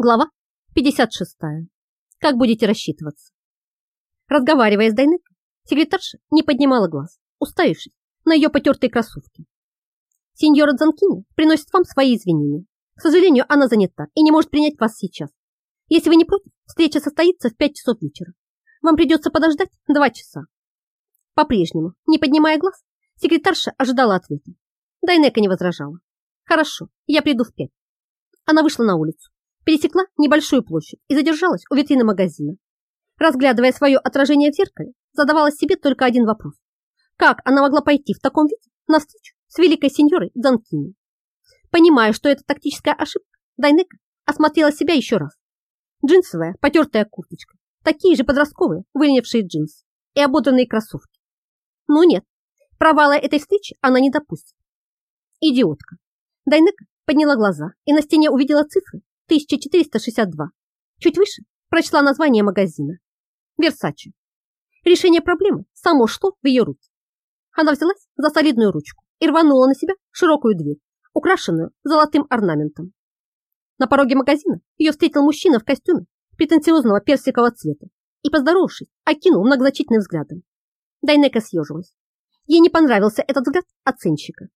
Глава 56. Как будете рассчитываться? Разговаривая с Дайнекой, секретарша не поднимала глаз, уставившись на ее потертые кроссовки. Сеньора Дзанкини приносит вам свои извинения. К сожалению, она занята и не может принять вас сейчас. Если вы не против, встреча состоится в 5 часов вечера. Вам придется подождать 2 часа. По-прежнему, не поднимая глаз, секретарша ожидала ответа. Дайнека не возражала. Хорошо, я приду в 5. Она вышла на улицу пересекла небольшую площадь и задержалась у витрины магазина. Разглядывая свое отражение в зеркале, задавала себе только один вопрос. Как она могла пойти в таком виде на встречу с великой сеньорой Данкини? Понимая, что это тактическая ошибка, Дайнека осмотрела себя еще раз. Джинсовая, потертая курточка, такие же подростковые, выленившие джинсы и ободранные кроссовки. Ну нет, провала этой встречи она не допустит. Идиотка. Дайнека подняла глаза и на стене увидела цифры 1462. Чуть выше прочла название магазина. Версачи. Решение проблемы само шло в ее руки. Она взялась за солидную ручку и рванула на себя широкую дверь, украшенную золотым орнаментом. На пороге магазина ее встретил мужчина в костюме претенциозного персикового цвета и, поздоровавшись, окинул многозначительным взглядом. Дайнека съежилась. Ей не понравился этот взгляд оценщика.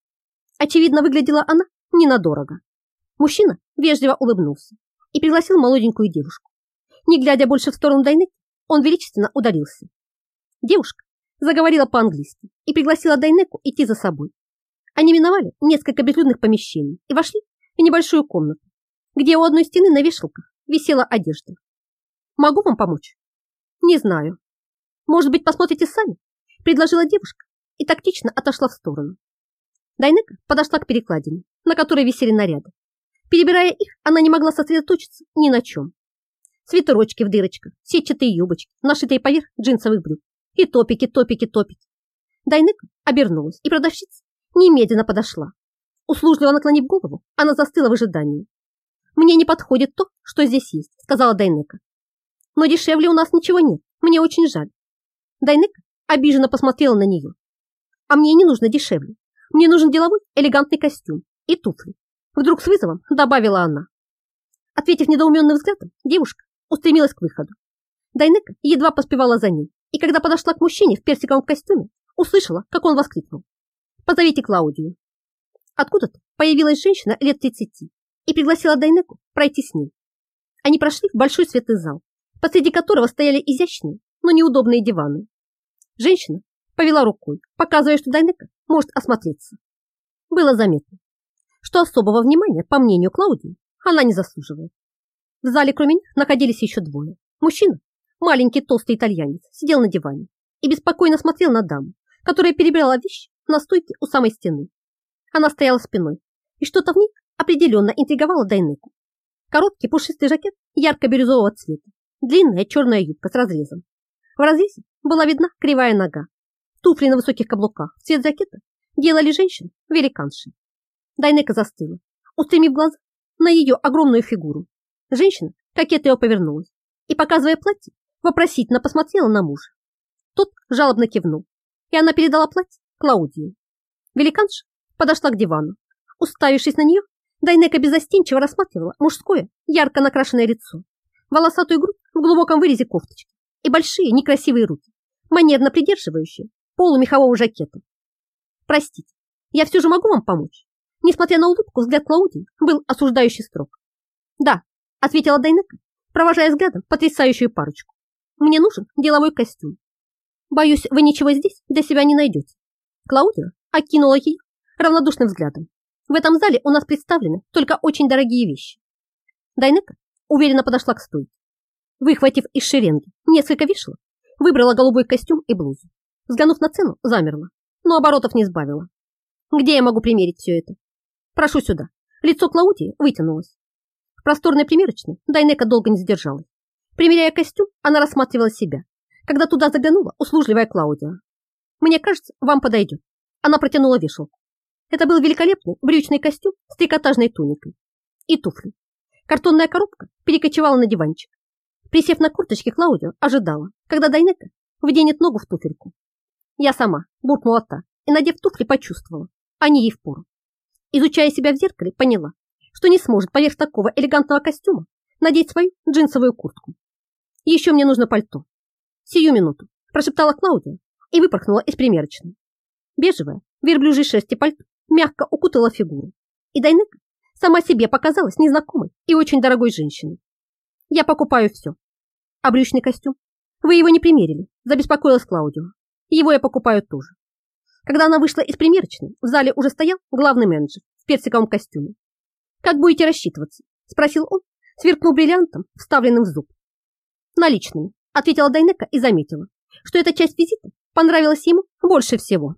Очевидно, выглядела она ненадорого. Мужчина вежливо улыбнулся и пригласил молоденькую девушку. Не глядя больше в сторону Дайнеки, он величественно ударился. Девушка заговорила по-английски и пригласила Дайнеку идти за собой. Они миновали несколько безлюдных помещений и вошли в небольшую комнату, где у одной стены на вешалках висела одежда. «Могу вам помочь?» «Не знаю. Может быть, посмотрите сами?» предложила девушка и тактично отошла в сторону. Дайнека подошла к перекладине, на которой висели наряды, Перебирая их, она не могла сосредоточиться ни на чем. Свитерочки в дырочках, сетчатые юбочки, нашитые поверх джинсовых брюк. И топики, топики, топики. Дайныка обернулась, и продавщица немедленно подошла. Услужливо наклонив голову, она застыла в ожидании. «Мне не подходит то, что здесь есть», — сказала Дайнека. «Но дешевле у нас ничего нет, мне очень жаль». Дайнека обиженно посмотрела на нее. «А мне не нужно дешевле. Мне нужен деловой элегантный костюм и туфли. Вдруг с вызовом добавила она. Ответив недоуменным взглядом, девушка устремилась к выходу. Дайнека едва поспевала за ней, и когда подошла к мужчине в персиковом костюме, услышала, как он воскликнул. «Позовите Клаудию». Откуда-то появилась женщина лет тридцати и пригласила Дайнеку пройти с ней. Они прошли в большой светлый зал, посреди которого стояли изящные, но неудобные диваны. Женщина повела рукой, показывая, что Дайнека может осмотреться. Было заметно, что особого внимания, по мнению Клаудии, она не заслуживает. В зале кроме них находились еще двое. Мужчина, маленький толстый итальянец, сидел на диване и беспокойно смотрел на даму, которая перебирала вещи на стойке у самой стены. Она стояла спиной, и что-то в ней определенно интриговало Дайнеку. Короткий пушистый жакет ярко-бирюзового цвета, длинная черная юбка с разрезом. В разрезе была видна кривая нога. Туфли на высоких каблуках, цвет жакета делали женщин великаншей. Дайнека застыла, устремив глаза на ее огромную фигуру. Женщина кокетливо повернулась и, показывая платье, вопросительно посмотрела на мужа. Тот жалобно кивнул, и она передала платье Клаудии. Великанша подошла к дивану. Уставившись на нее, Дайнека безостенчиво рассматривала мужское, ярко накрашенное лицо, волосатую грудь в глубоком вырезе кофточки и большие некрасивые руки, манерно придерживающие полу мехового жакета. «Простите, я все же могу вам помочь?» Несмотря на улыбку, взгляд Клаудии был осуждающий строг. «Да», — ответила Дайнека, провожая взглядом потрясающую парочку. «Мне нужен деловой костюм. Боюсь, вы ничего здесь для себя не найдете». Клаудия окинула ее равнодушным взглядом. «В этом зале у нас представлены только очень дорогие вещи». Дайнека уверенно подошла к стойке. Выхватив из шеренги несколько вешалок, выбрала голубой костюм и блузу. Взглянув на цену, замерла, но оборотов не сбавила. «Где я могу примерить все это?» Прошу сюда. Лицо Клаудии вытянулось. В просторной примерочной Дайнека долго не задержалась. Примеряя костюм, она рассматривала себя, когда туда заглянула услужливая Клаудия. «Мне кажется, вам подойдет». Она протянула вешалку. Это был великолепный брючный костюм с трикотажной туникой и туфли. Картонная коробка перекочевала на диванчик. Присев на курточке, Клаудия ожидала, когда Дайнека вденет ногу в туфельку. Я сама буркнула та и, надев туфли, почувствовала, они ей впору. Изучая себя в зеркале, поняла, что не сможет поверх такого элегантного костюма надеть свою джинсовую куртку. Еще мне нужно пальто. Сию минуту, прошептала Клаудия и выпорхнула из примерочной. Бежевая, верблюжьей шерсти пальто мягко укутала фигуру, и Дайнека сама себе показалась незнакомой и очень дорогой женщиной. Я покупаю все. А брючный костюм? Вы его не примерили, забеспокоилась Клаудио. Его я покупаю тоже. Когда она вышла из примерочной, в зале уже стоял главный менеджер в персиковом костюме. «Как будете рассчитываться?» – спросил он, сверкнул бриллиантом, вставленным в зуб. «Наличными», – ответила Дайнека и заметила, что эта часть визита понравилась ему больше всего.